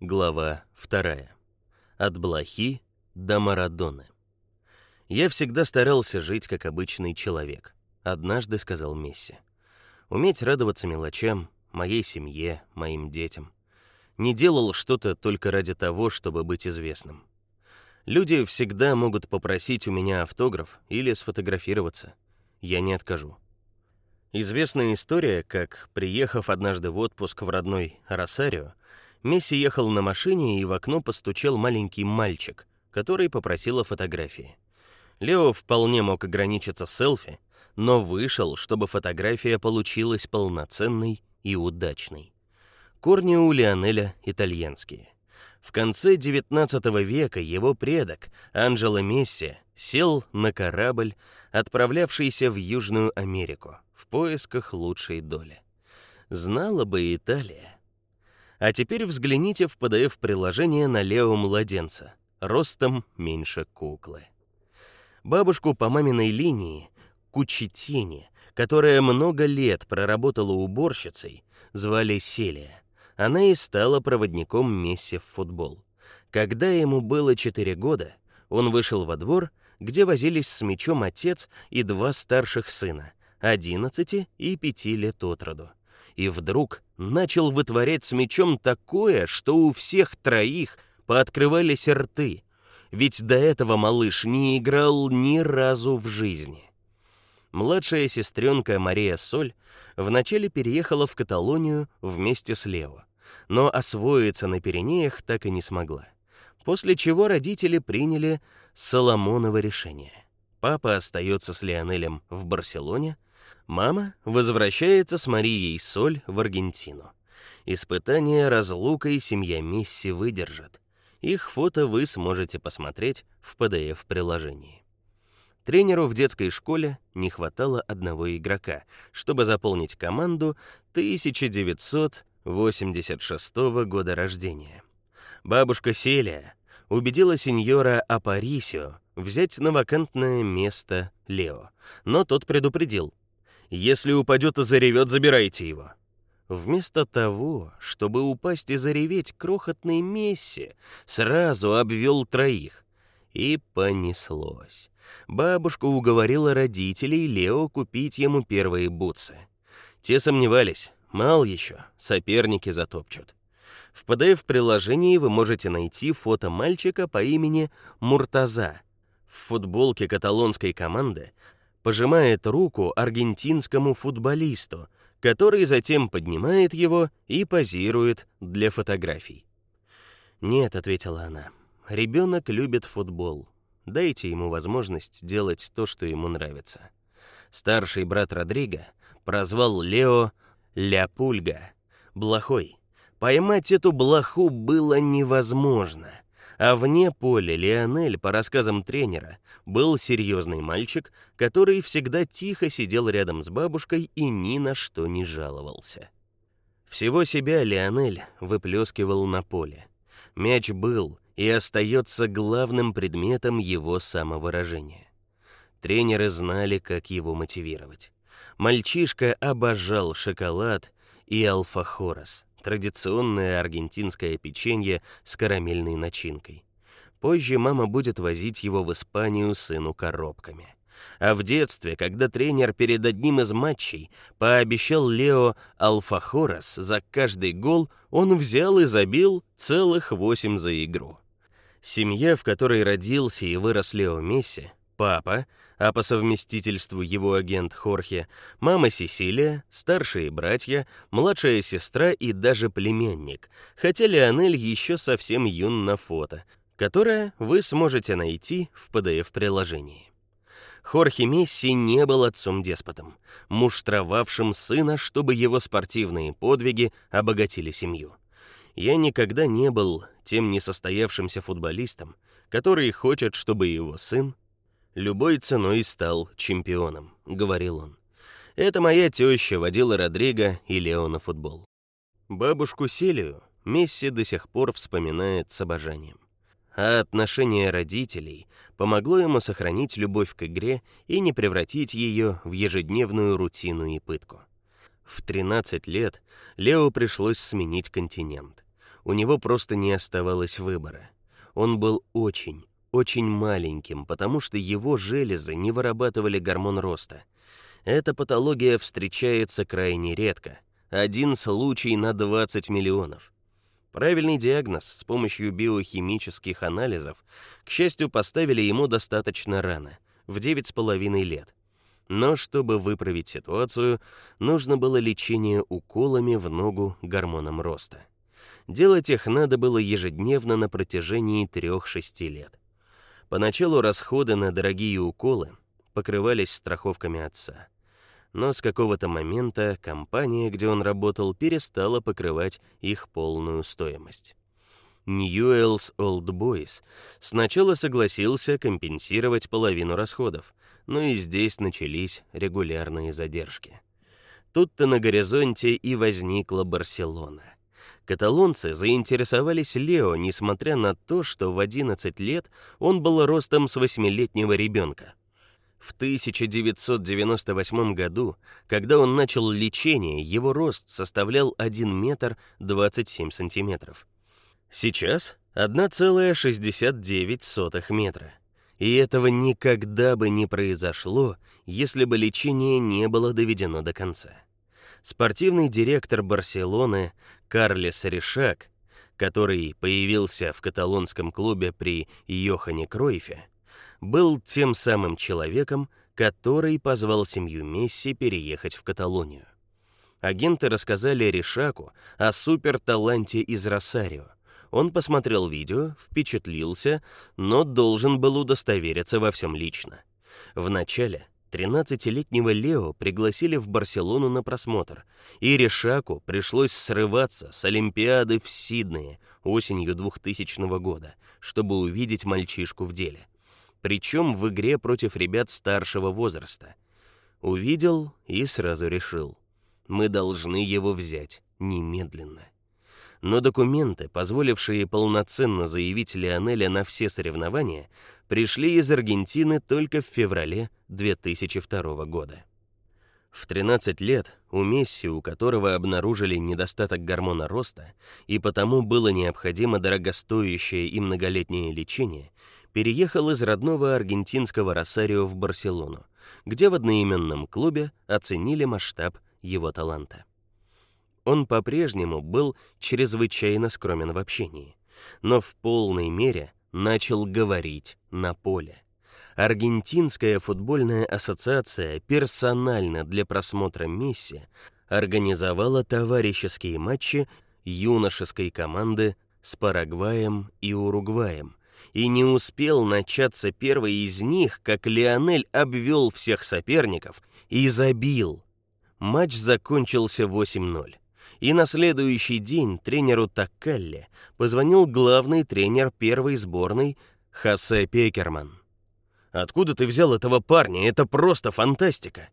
Глава 2. От блохи до Марадоны. Я всегда старался жить как обычный человек, однажды сказал Месси. Уметь радоваться мелочам, моей семье, моим детям. Не делал что-то только ради того, чтобы быть известным. Люди всегда могут попросить у меня автограф или сфотографироваться. Я не откажу. Известная история, как, приехав однажды в отпуск в родной Росарио, Месси ехал на машине, и в окно постучал маленький мальчик, который попросил о фотографии. Лео вполне мог ограничиться селфи, но вышел, чтобы фотография получилась полноценной и удачной. Корни у Лионеля итальянские. В конце XIX века его предок, Анджело Месси, сел на корабль, отправлявшийся в Южную Америку в поисках лучшей доли. Знала бы Италия, а теперь взгляните в PDF-приложение на Лео младенца, ростом меньше куклы. Бабушку по маминой линии, Кучетини, которая много лет проработала уборщицей, звали Селия. Она и стала проводником Месси в футбол. Когда ему было 4 года, он вышел во двор, где возились с мячом отец и два старших сына, 11 и 5 лет от роду и вдруг начал вытворять с мечом такое, что у всех троих пооткрывались рты. Ведь до этого малыш не играл ни разу в жизни. Младшая сестренка Мария Соль вначале переехала в Каталонию вместе с Лео, но освоиться на Пиренеях так и не смогла. После чего родители приняли Соломоново решение. Папа остается с Леонелем в Барселоне, Мама возвращается с Марией Соль в Аргентину. Испытание разлукой семья Месси выдержит. Их фото вы сможете посмотреть в PDF-приложении. Тренеру в детской школе не хватало одного игрока, чтобы заполнить команду 1986 года рождения. Бабушка Селия убедила сеньора Апарисио взять на вакантное место Лео, но тот предупредил: если упадет и заревет, забирайте его. Вместо того, чтобы упасть и зареветь, крохотный Месси сразу обвел троих. И понеслось. Бабушка уговорила родителей Лео купить ему первые бутсы. Те сомневались, мал еще, соперники затопчут. В PDF-приложении вы можете найти фото мальчика по имени Муртаза. В футболке каталонской команды пожимает руку аргентинскому футболисту, который затем поднимает его и позирует для фотографий. "Нет", ответила она. Ребенок любит футбол. Дайте ему возможность делать то, что ему нравится". Старший брат Родриго прозвал Лео Ля Пульга, блохой. Поймать эту блоху было невозможно. А вне поля Леонель, по рассказам тренера, был серьезный мальчик, который всегда тихо сидел рядом с бабушкой и ни на что не жаловался. Всего себя Леонель выплескивал на поле. Мяч был и остается главным предметом его самовыражения. Тренеры знали, как его мотивировать. Мальчишка обожал шоколад и алфахорос традиционное аргентинское печенье с карамельной начинкой. Позже мама будет возить его в Испанию сыну коробками. А в детстве, когда тренер перед одним из матчей пообещал Лео алфахорос за каждый гол, он взял и забил целых восемь за игру. Семья, в которой родился и вырос Лео Месси, папа, а по совместительству его агент Хорхе, мама Сесилия, старшие братья, младшая сестра и даже племянник, хотя Леонель еще совсем юн на фото, которое вы сможете найти в PDF-приложении. Хорхе Месси не был отцом-деспотом, муштровавшим сына, чтобы его спортивные подвиги обогатили семью. Я никогда не был тем несостоявшимся футболистом, который хочет, чтобы его сын любой ценой стал чемпионом, говорил он. Это моя теща водила Родриго и Лео на футбол. Бабушку Селию Месси до сих пор вспоминает с обожанием. А отношение родителей помогло ему сохранить любовь к игре и не превратить ее в ежедневную рутину и пытку. В 13 лет Лео пришлось сменить континент. У него просто не оставалось выбора. Он был очень, очень маленьким, потому что его железы не вырабатывали гормон роста. Эта патология встречается крайне редко. Один случай на 20 миллионов. Правильный диагноз с помощью биохимических анализов, к счастью, поставили ему достаточно рано, в девять с половиной лет. Но чтобы выправить ситуацию, нужно было лечение уколами в ногу гормоном роста. Делать их надо было ежедневно на протяжении 3-6 лет. Поначалу расходы на дорогие уколы покрывались страховками отца. Но с какого-то момента компания, где он работал, перестала покрывать их полную стоимость. Newell's Old Boys сначала согласился компенсировать половину расходов, но и здесь начались регулярные задержки. Тут-то на горизонте и возникла Барселона. Каталонцы заинтересовались Лео, несмотря на то, что в 11 лет он был ростом с восьмилетнего ребенка. В 1998 году, когда он начал лечение, его рост составлял 1 метр 27 сантиметров. Сейчас 1,69 метра. И этого никогда бы не произошло, если бы лечение не было доведено до конца. Спортивный директор Барселоны Карлес Ришак, который появился в каталонском клубе при Йохане Кройфе, был тем самым человеком, который позвал семью Месси переехать в Каталонию. Агенты рассказали Ришаку о суперталанте из Росарио. Он посмотрел видео, впечатлился, но должен был удостовериться во всем лично. Вначале 13-летнего Лео пригласили в Барселону на просмотр, и Решаку пришлось срываться с Олимпиады в Сиднее осенью 2000 года, чтобы увидеть мальчишку в деле. Причем в игре против ребят старшего возраста. Увидел и сразу решил: мы должны его взять немедленно. Но документы, позволившие полноценно заявить Лионеля на все соревнования, пришли из Аргентины только в феврале 2002 года. В 13 лет у Месси, у которого обнаружили недостаток гормона роста, и потому было необходимо дорогостоящее и многолетнее лечение, переехал из родного аргентинского Росарио в Барселону, где в одноименном клубе оценили масштаб его таланта. Он по-прежнему был чрезвычайно скромен в общении, но в полной мере начал говорить на поле. Аргентинская футбольная ассоциация персонально для просмотра Месси организовала товарищеские матчи юношеской команды с Парагваем и Уругваем. И не успел начаться первый из них, как Лионель обвел всех соперников и забил. Матч закончился 8:0 и на следующий день тренеру Таккалле позвонил главный тренер первой сборной Хосе Пекерман. Откуда ты взял этого парня? Это просто фантастика.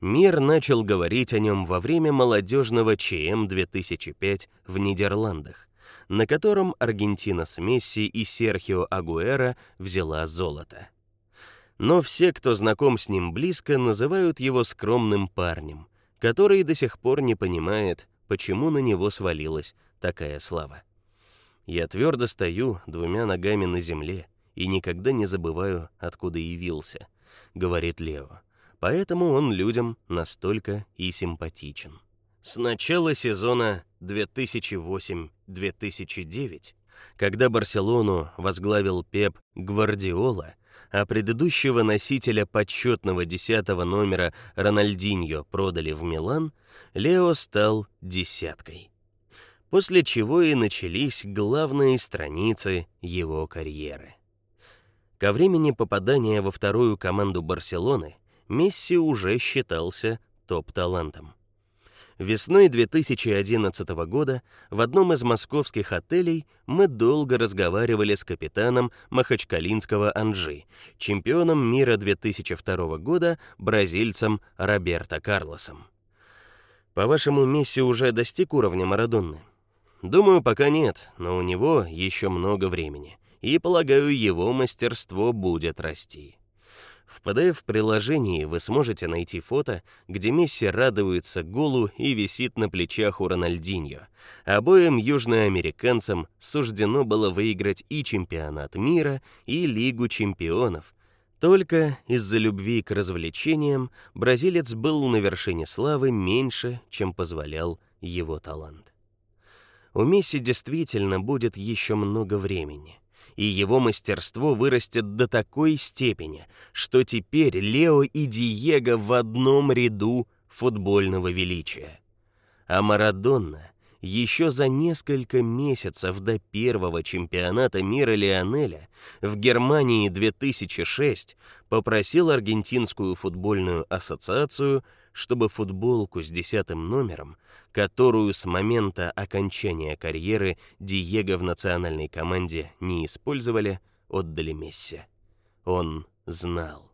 Мир начал говорить о нем во время молодежного ЧМ 2005 в Нидерландах, на котором Аргентина с Месси и Серхио Агуэро взяла золото. Но все, кто знаком с ним близко, называют его скромным парнем, который до сих пор не понимает, почему на него свалилась такая слава. Я твердо стою двумя ногами на земле и никогда не забываю, откуда явился, говорит Лео. Поэтому он людям настолько и симпатичен. С начала сезона 2008-2009, когда Барселону возглавил Пеп Гвардиола, а предыдущего носителя почетного десятого номера Рональдиньо продали в Милан, Лео стал десяткой. После чего и начались главные страницы его карьеры. Ко времени попадания во вторую команду Барселоны Месси уже считался топ-талантом. Весной 2011 года в одном из московских отелей мы долго разговаривали с капитаном Махачкалинского Анжи, чемпионом мира 2002 года, бразильцем Роберто Карлосом. По-вашему, Месси уже достиг уровня Марадонны? Думаю, пока нет, но у него еще много времени, и полагаю, его мастерство будет расти. В PDF-приложении вы сможете найти фото, где Месси радуется голу и висит на плечах у Рональдиньо. Обоим южноамериканцам суждено было выиграть и чемпионат мира, и Лигу чемпионов. Только из-за любви к развлечениям бразилец был на вершине славы меньше, чем позволял его талант. У Месси действительно будет еще много времени и его мастерство вырастет до такой степени, что теперь Лео и Диего в одном ряду футбольного величия. А Марадонна еще за несколько месяцев до первого чемпионата мира Лионеля в Германии 2006 попросил аргентинскую футбольную ассоциацию чтобы футболку с десятым номером, которую с момента окончания карьеры Диего в национальной команде не использовали, отдали Месси. Он знал.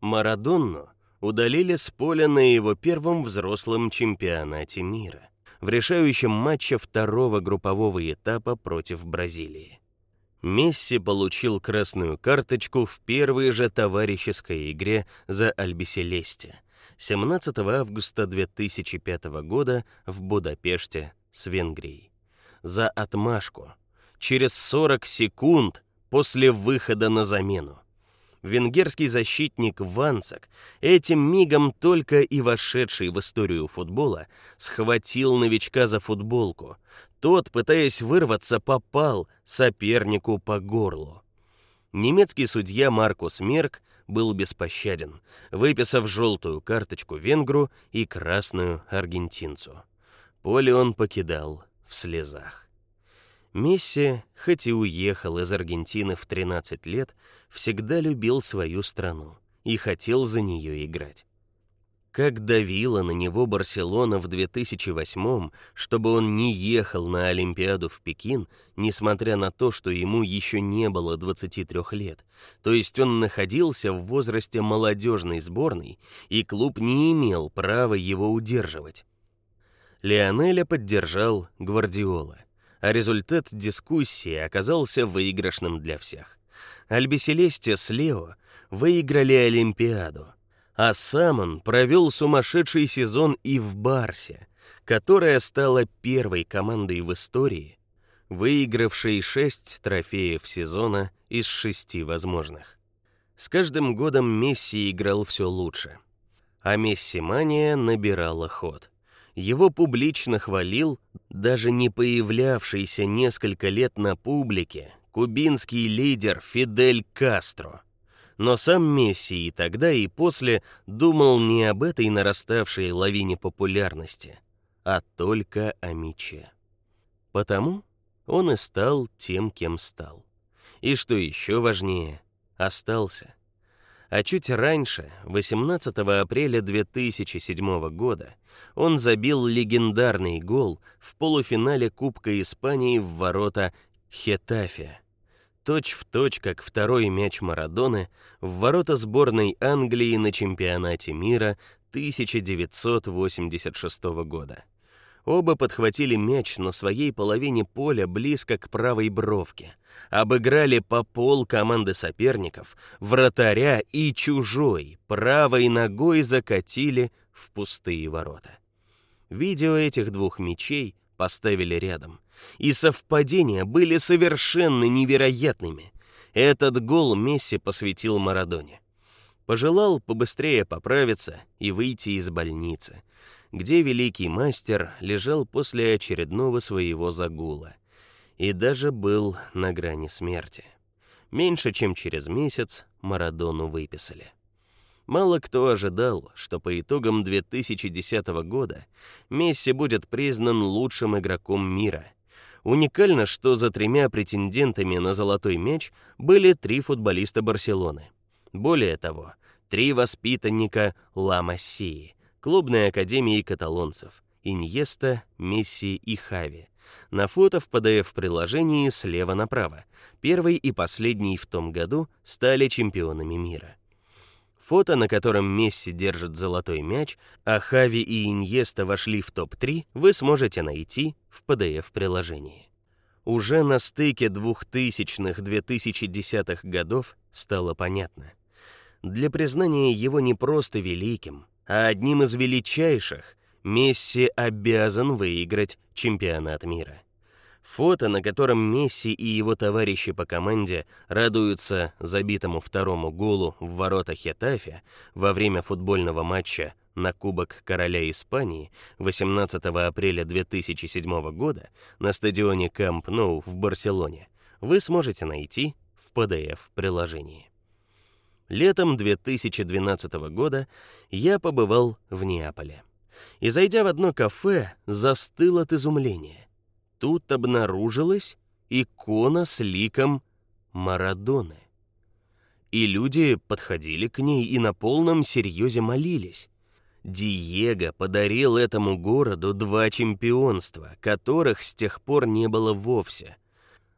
Марадонну удалили с поля на его первом взрослом чемпионате мира, в решающем матче второго группового этапа против Бразилии. Месси получил красную карточку в первой же товарищеской игре за Альбиселесте, 17 августа 2005 года в Будапеште с Венгрией. За отмашку через 40 секунд после выхода на замену. Венгерский защитник Ванцак, этим мигом только и вошедший в историю футбола, схватил новичка за футболку. Тот, пытаясь вырваться, попал сопернику по горлу. Немецкий судья Маркус Мерк был беспощаден, выписав желтую карточку венгру и красную аргентинцу. Поле он покидал в слезах. Месси, хоть и уехал из Аргентины в 13 лет, всегда любил свою страну и хотел за нее играть как давила на него Барселона в 2008, чтобы он не ехал на Олимпиаду в Пекин, несмотря на то, что ему еще не было 23 лет. То есть он находился в возрасте молодежной сборной, и клуб не имел права его удерживать. Лионеля поддержал Гвардиола, а результат дискуссии оказался выигрышным для всех. Альбиселесте с Лео выиграли Олимпиаду а сам он провел сумасшедший сезон и в Барсе, которая стала первой командой в истории, выигравшей шесть трофеев сезона из шести возможных. С каждым годом Месси играл все лучше, а Месси-мания набирала ход. Его публично хвалил даже не появлявшийся несколько лет на публике кубинский лидер Фидель Кастро – но сам Месси и тогда, и после думал не об этой нараставшей лавине популярности, а только о мече. Потому он и стал тем, кем стал. И что еще важнее, остался. А чуть раньше, 18 апреля 2007 года, он забил легендарный гол в полуфинале Кубка Испании в ворота Хетафе точь в точь как второй мяч Марадоны в ворота сборной Англии на чемпионате мира 1986 года. Оба подхватили мяч на своей половине поля близко к правой бровке, обыграли по пол команды соперников, вратаря и чужой правой ногой закатили в пустые ворота. Видео этих двух мячей поставили рядом и совпадения были совершенно невероятными. Этот гол Месси посвятил Марадоне. Пожелал побыстрее поправиться и выйти из больницы, где великий мастер лежал после очередного своего загула и даже был на грани смерти. Меньше чем через месяц Марадону выписали. Мало кто ожидал, что по итогам 2010 года Месси будет признан лучшим игроком мира Уникально, что за тремя претендентами на золотой мяч были три футболиста Барселоны. Более того, три воспитанника Ла Массии, клубной академии каталонцев: Иньеста, Месси и Хави. На фото в PDF-приложении слева направо. Первый и последний в том году стали чемпионами мира. Фото, на котором Месси держит золотой мяч, а Хави и Иньеста вошли в топ-3, вы сможете найти в PDF-приложении. Уже на стыке 2000-х 2010-х годов стало понятно. Для признания его не просто великим, а одним из величайших, Месси обязан выиграть чемпионат мира. Фото, на котором Месси и его товарищи по команде радуются забитому второму голу в ворота Хетафе во время футбольного матча на Кубок Короля Испании 18 апреля 2007 года на стадионе Камп Ноу в Барселоне, вы сможете найти в PDF-приложении. Летом 2012 года я побывал в Неаполе. И зайдя в одно кафе, застыл от изумления. Тут обнаружилась икона с ликом Марадоны. И люди подходили к ней и на полном серьезе молились. Диего подарил этому городу два чемпионства, которых с тех пор не было вовсе.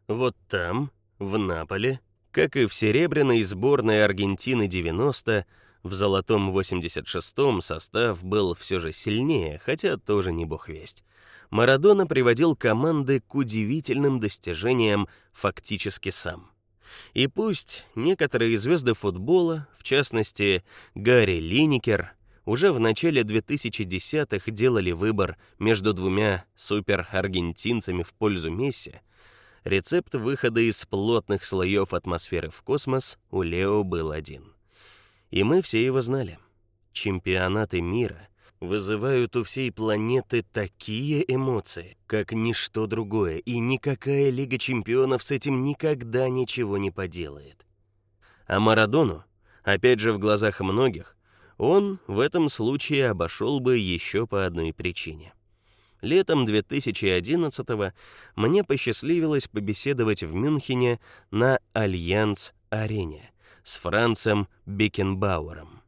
Вот там, в Наполе, как и в серебряной сборной Аргентины 90, в золотом 86-м состав был все же сильнее, хотя тоже не бог весть. Марадона приводил команды к удивительным достижениям фактически сам. И пусть некоторые звезды футбола, в частности, Гарри Линекер, уже в начале 2010-х делали выбор между двумя супер-аргентинцами в пользу Месси, рецепт выхода из плотных слоев атмосферы в космос у Лео был один. И мы все его знали. Чемпионаты мира вызывают у всей планеты такие эмоции, как ничто другое, и никакая Лига чемпионов с этим никогда ничего не поделает. А Марадону, опять же в глазах многих, он в этом случае обошел бы еще по одной причине. Летом 2011 мне посчастливилось побеседовать в Мюнхене на Альянс-арене с Францем Бекенбауэром.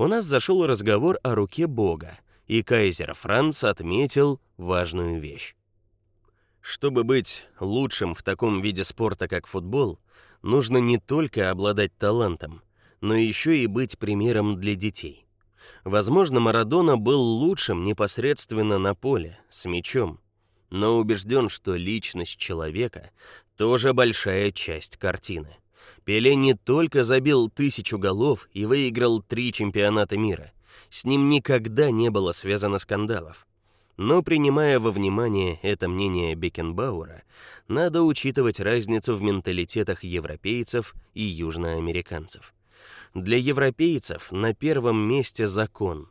У нас зашел разговор о руке Бога, и кайзер Франц отметил важную вещь. Чтобы быть лучшим в таком виде спорта, как футбол, нужно не только обладать талантом, но еще и быть примером для детей. Возможно, Марадона был лучшим непосредственно на поле, с мячом, но убежден, что личность человека тоже большая часть картины. Пеле не только забил тысячу голов и выиграл три чемпионата мира. С ним никогда не было связано скандалов. Но принимая во внимание это мнение Бекенбауэра, надо учитывать разницу в менталитетах европейцев и южноамериканцев. Для европейцев на первом месте закон,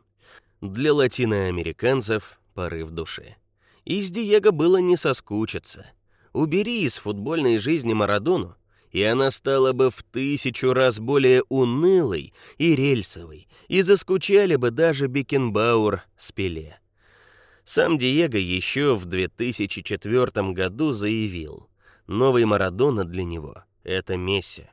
для латиноамериканцев порыв души. И с Диего было не соскучиться. Убери из футбольной жизни Марадону, и она стала бы в тысячу раз более унылой и рельсовой, и заскучали бы даже Бекенбауэр с Пеле. Сам Диего еще в 2004 году заявил: "Новый Марадона для него это Месси".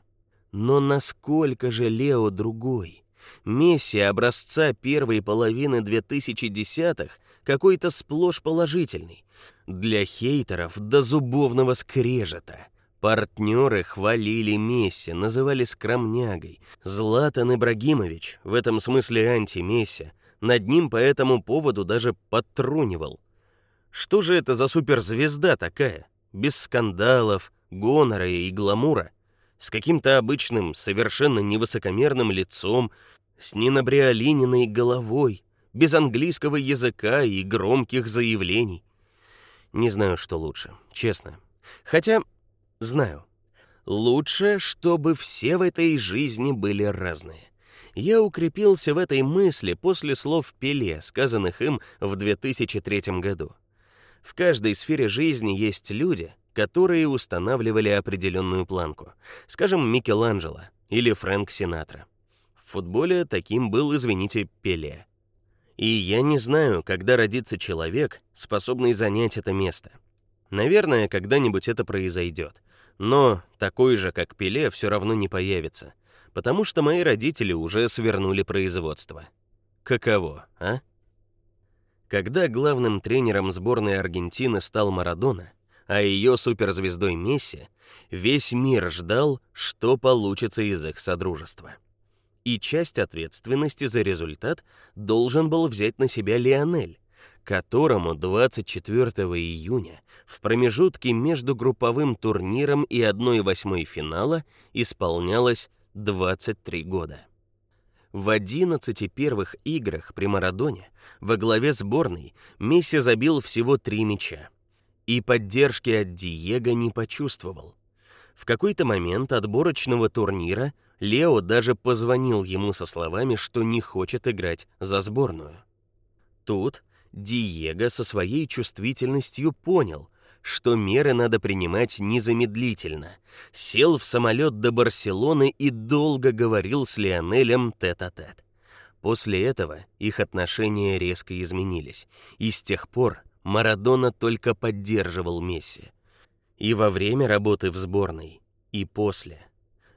Но насколько же Лео другой? Месси образца первой половины 2010-х какой-то сплошь положительный. Для хейтеров до зубовного скрежета. Партнеры хвалили Месси, называли скромнягой. Златан Ибрагимович, в этом смысле анти-Месси, над ним по этому поводу даже подтрунивал. Что же это за суперзвезда такая? Без скандалов, гонора и гламура с каким-то обычным, совершенно невысокомерным лицом, с ненабриолининой головой, без английского языка и громких заявлений. Не знаю, что лучше, честно. Хотя знаю. Лучше, чтобы все в этой жизни были разные. Я укрепился в этой мысли после слов Пеле, сказанных им в 2003 году. В каждой сфере жизни есть люди, которые устанавливали определенную планку. Скажем, Микеланджело или Фрэнк Синатра. В футболе таким был, извините, Пеле. И я не знаю, когда родится человек, способный занять это место. Наверное, когда-нибудь это произойдет. Но такой же, как Пеле, все равно не появится, потому что мои родители уже свернули производство. Каково, а? Когда главным тренером сборной Аргентины стал Марадона, а ее суперзвездой Месси, весь мир ждал, что получится из их содружества. И часть ответственности за результат должен был взять на себя Лионель, которому 24 июня в промежутке между групповым турниром и 1/8 финала исполнялось 23 года. В 11 первых играх при Марадоне во главе сборной Месси забил всего 3 мяча. И поддержки от Диего не почувствовал. В какой-то момент отборочного турнира Лео даже позвонил ему со словами, что не хочет играть за сборную. Тут Диего со своей чувствительностью понял, что меры надо принимать незамедлительно. Сел в самолет до Барселоны и долго говорил с Лионелем тет-а-тет. После этого их отношения резко изменились, и с тех пор Марадона только поддерживал Месси. И во время работы в сборной, и после.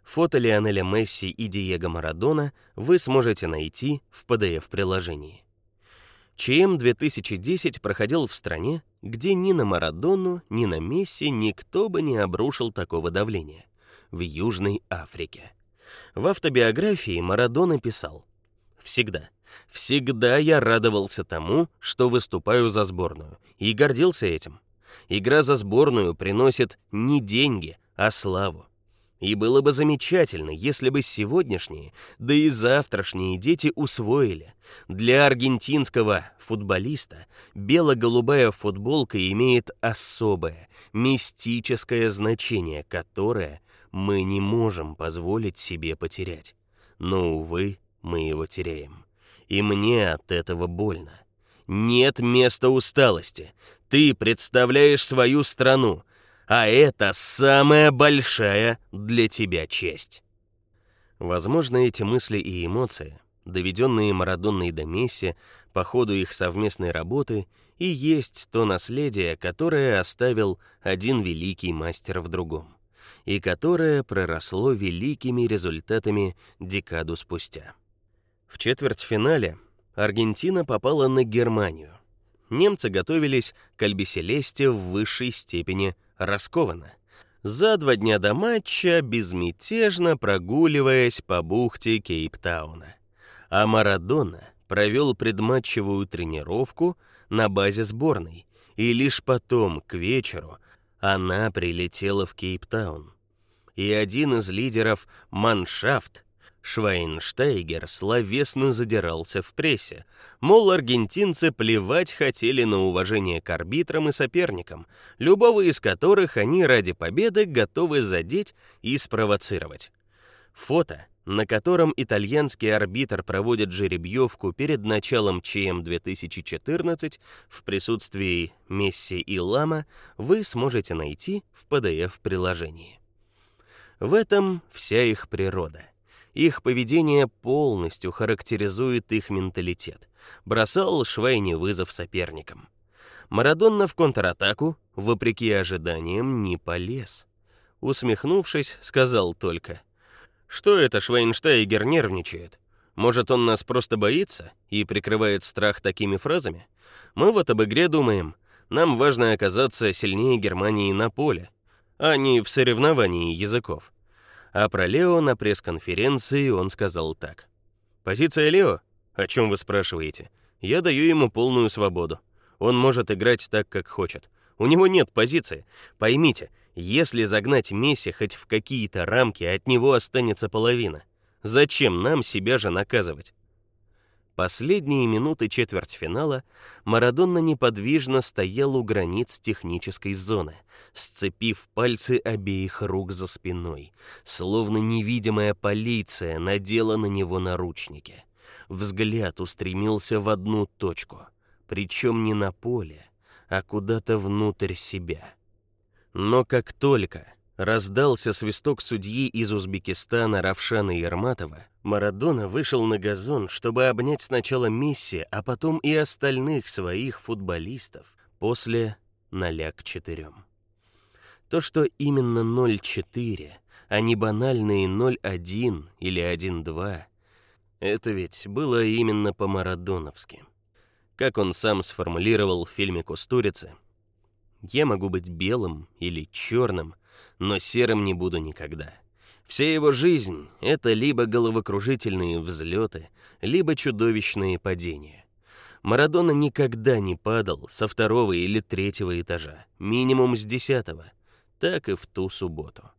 Фото Лионеля Месси и Диего Марадона вы сможете найти в PDF-приложении. ЧМ 2010 проходил в стране, где ни на Марадону, ни на Месси никто бы не обрушил такого давления в Южной Африке. В автобиографии Марадона писал: "Всегда, всегда я радовался тому, что выступаю за сборную, и гордился этим. Игра за сборную приносит не деньги, а славу. И было бы замечательно, если бы сегодняшние, да и завтрашние дети усвоили. Для аргентинского футболиста бело-голубая футболка имеет особое, мистическое значение, которое мы не можем позволить себе потерять. Но увы, мы его теряем. И мне от этого больно. Нет места усталости. Ты представляешь свою страну, а это самая большая для тебя честь. Возможно, эти мысли и эмоции, доведенные Марадонной до Месси по ходу их совместной работы, и есть то наследие, которое оставил один великий мастер в другом, и которое проросло великими результатами декаду спустя. В четвертьфинале Аргентина попала на Германию. Немцы готовились к Альбиселесте в высшей степени раскованно. За два дня до матча безмятежно прогуливаясь по бухте Кейптауна. А Марадона провел предматчевую тренировку на базе сборной, и лишь потом, к вечеру, она прилетела в Кейптаун. И один из лидеров Маншафт Швайнштейгер словесно задирался в прессе, мол, аргентинцы плевать хотели на уважение к арбитрам и соперникам, любого из которых они ради победы готовы задеть и спровоцировать. Фото, на котором итальянский арбитр проводит жеребьевку перед началом ЧМ 2014 в присутствии Месси и Лама, вы сможете найти в PDF-приложении. В этом вся их природа. Их поведение полностью характеризует их менталитет. Бросал Швейни вызов соперникам. Марадонна в контратаку, вопреки ожиданиям, не полез. Усмехнувшись, сказал только: "Что это Швейнштейгер нервничает? Может, он нас просто боится и прикрывает страх такими фразами? Мы вот об игре думаем. Нам важно оказаться сильнее Германии на поле, а не в соревновании языков". А про Лео на пресс-конференции он сказал так: "Позиция Лео? О чем вы спрашиваете? Я даю ему полную свободу. Он может играть так, как хочет. У него нет позиции. Поймите, если загнать Месси хоть в какие-то рамки, от него останется половина. Зачем нам себя же наказывать? Последние минуты четвертьфинала Марадона неподвижно стоял у границ технической зоны, сцепив пальцы обеих рук за спиной, словно невидимая полиция надела на него наручники. Взгляд устремился в одну точку, причем не на поле, а куда-то внутрь себя. Но как только раздался свисток судьи из Узбекистана Равшана Ерматова, Марадона вышел на газон, чтобы обнять сначала Месси, а потом и остальных своих футболистов после 0 к 4. То, что именно 0-4, а не банальные 0-1 или 1-2, это ведь было именно по-марадоновски. Как он сам сформулировал в фильме Кустурицы, «Я могу быть белым или черным, но серым не буду никогда». Вся его жизнь — это либо головокружительные взлеты, либо чудовищные падения. Марадона никогда не падал со второго или третьего этажа, минимум с десятого, так и в ту субботу.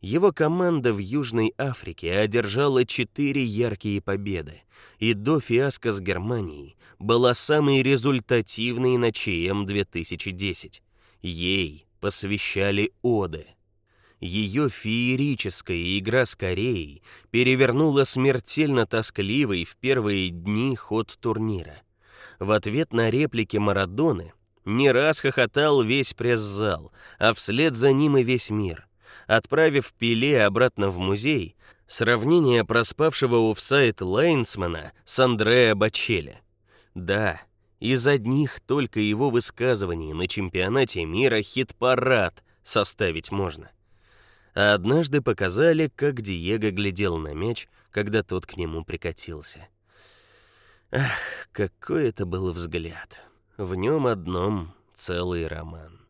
Его команда в Южной Африке одержала четыре яркие победы, и до фиаско с Германией была самой результативной на ЧМ 2010. Ей посвящали оды. Ее феерическая игра с Кореей перевернула смертельно тоскливый в первые дни ход турнира. В ответ на реплики Марадоны не раз хохотал весь пресс-зал, а вслед за ним и весь мир. Отправив Пеле обратно в музей, сравнение проспавшего офсайд Лайнсмана с Андреа Бачелли. Да, из одних только его высказываний на чемпионате мира хит-парад составить можно. А однажды показали, как Диего глядел на мяч, когда тот к нему прикатился. Ах, какой это был взгляд. В нем одном целый роман.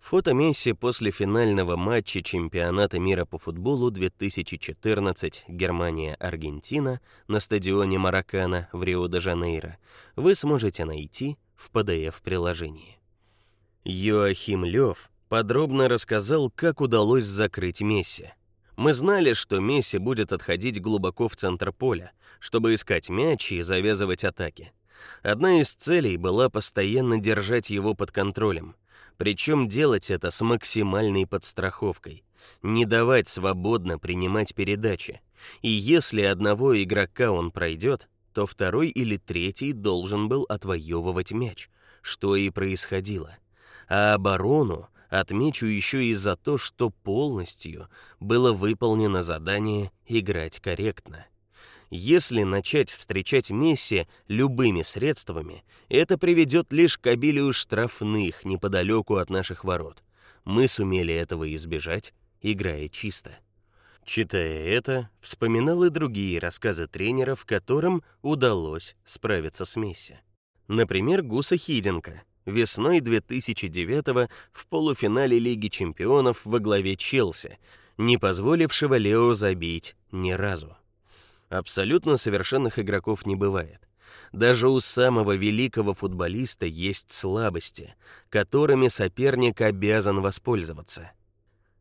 Фото Месси после финального матча чемпионата мира по футболу 2014 Германия-Аргентина на стадионе Маракана в Рио-де-Жанейро вы сможете найти в PDF-приложении. Йоахим Лев подробно рассказал, как удалось закрыть Месси. Мы знали, что Месси будет отходить глубоко в центр поля, чтобы искать мяч и завязывать атаки. Одна из целей была постоянно держать его под контролем – причем делать это с максимальной подстраховкой, не давать свободно принимать передачи. И если одного игрока он пройдет, то второй или третий должен был отвоевывать мяч, что и происходило. А оборону отмечу еще и за то, что полностью было выполнено задание играть корректно. Если начать встречать Месси любыми средствами, это приведет лишь к обилию штрафных неподалеку от наших ворот. Мы сумели этого избежать, играя чисто. Читая это, вспоминал и другие рассказы тренеров, которым удалось справиться с Месси. Например, Гуса Хиденко, весной 2009 в полуфинале Лиги чемпионов во главе Челси, не позволившего Лео забить ни разу. Абсолютно совершенных игроков не бывает. Даже у самого великого футболиста есть слабости, которыми соперник обязан воспользоваться.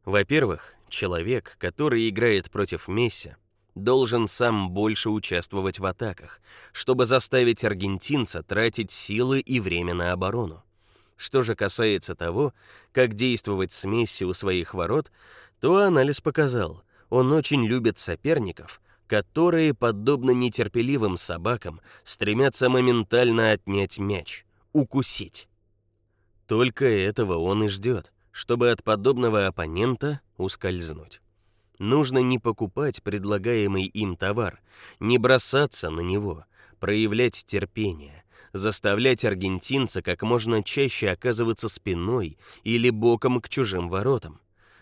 Во-первых, человек, который играет против Месси, должен сам больше участвовать в атаках, чтобы заставить аргентинца тратить силы и время на оборону. Что же касается того, как действовать с Месси у своих ворот, то анализ показал, он очень любит соперников, которые, подобно нетерпеливым собакам, стремятся моментально отнять мяч, укусить. Только этого он и ждет, чтобы от подобного оппонента ускользнуть. Нужно не покупать предлагаемый им товар, не бросаться на него, проявлять терпение, заставлять аргентинца как можно чаще оказываться спиной или боком к чужим воротам.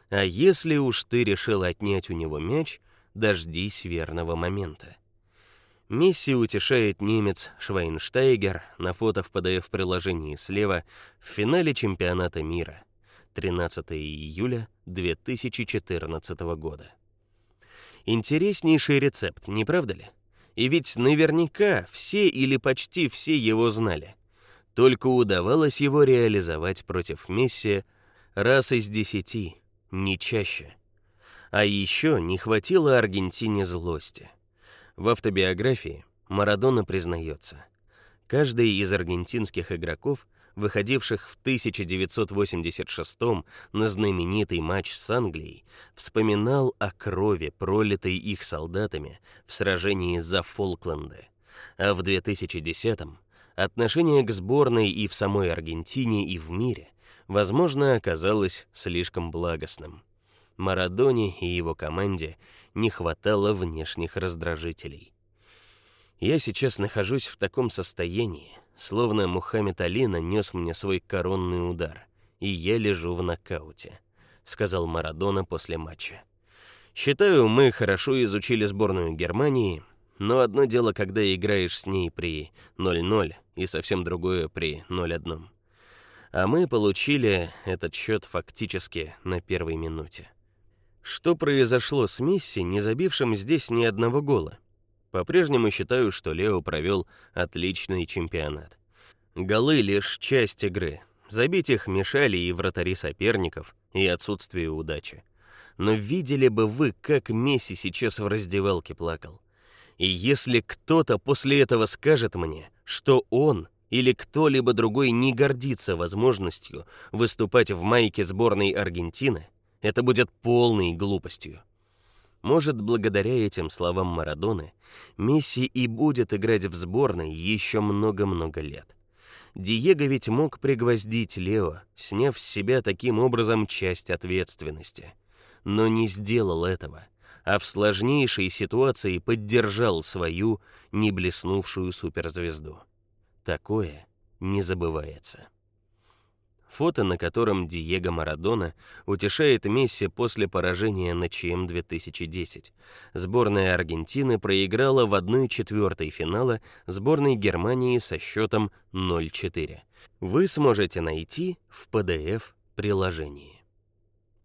А если уж ты решил отнять у него мяч, дождись верного момента. Месси утешает немец Швайнштейгер на фото в PDF-приложении слева в финале чемпионата мира 13 июля 2014 года. Интереснейший рецепт, не правда ли? И ведь наверняка все или почти все его знали. Только удавалось его реализовать против Месси раз из десяти, не чаще. А еще не хватило Аргентине злости. В автобиографии Марадона признается: каждый из аргентинских игроков, выходивших в 1986 на знаменитый матч с Англией, вспоминал о крови, пролитой их солдатами в сражении за Фолкленды. А в 2010 отношение к сборной и в самой Аргентине, и в мире, возможно, оказалось слишком благостным. Марадоне и его команде не хватало внешних раздражителей. Я сейчас нахожусь в таком состоянии, словно Мухаммед Али нанес мне свой коронный удар, и я лежу в нокауте, сказал Марадона после матча. Считаю, мы хорошо изучили сборную Германии, но одно дело, когда играешь с ней при 0:0, и совсем другое при 0:1. А мы получили этот счет фактически на первой минуте. Что произошло с Месси, не забившим здесь ни одного гола? По-прежнему считаю, что Лео провел отличный чемпионат. Голы лишь часть игры. Забить их мешали и вратари соперников, и отсутствие удачи. но видели бы вы, как Месси сейчас в раздевалке плакал. И если кто-то после этого скажет мне, что он или кто-либо другой не гордится возможностью выступать в майке сборной Аргентины, это будет полной глупостью. Может, благодаря этим словам Марадоны, Месси и будет играть в сборной еще много-много лет. Диего ведь мог пригвоздить Лео, сняв с себя таким образом часть ответственности, но не сделал этого а в сложнейшей ситуации поддержал свою не блеснувшую суперзвезду. Такое не забывается. Фото, на котором Диего Марадона утешает Месси после поражения на ЧМ 2010. Сборная Аргентины проиграла в 1/4 финала сборной Германии со счетом 0:4. Вы сможете найти в PDF-приложении.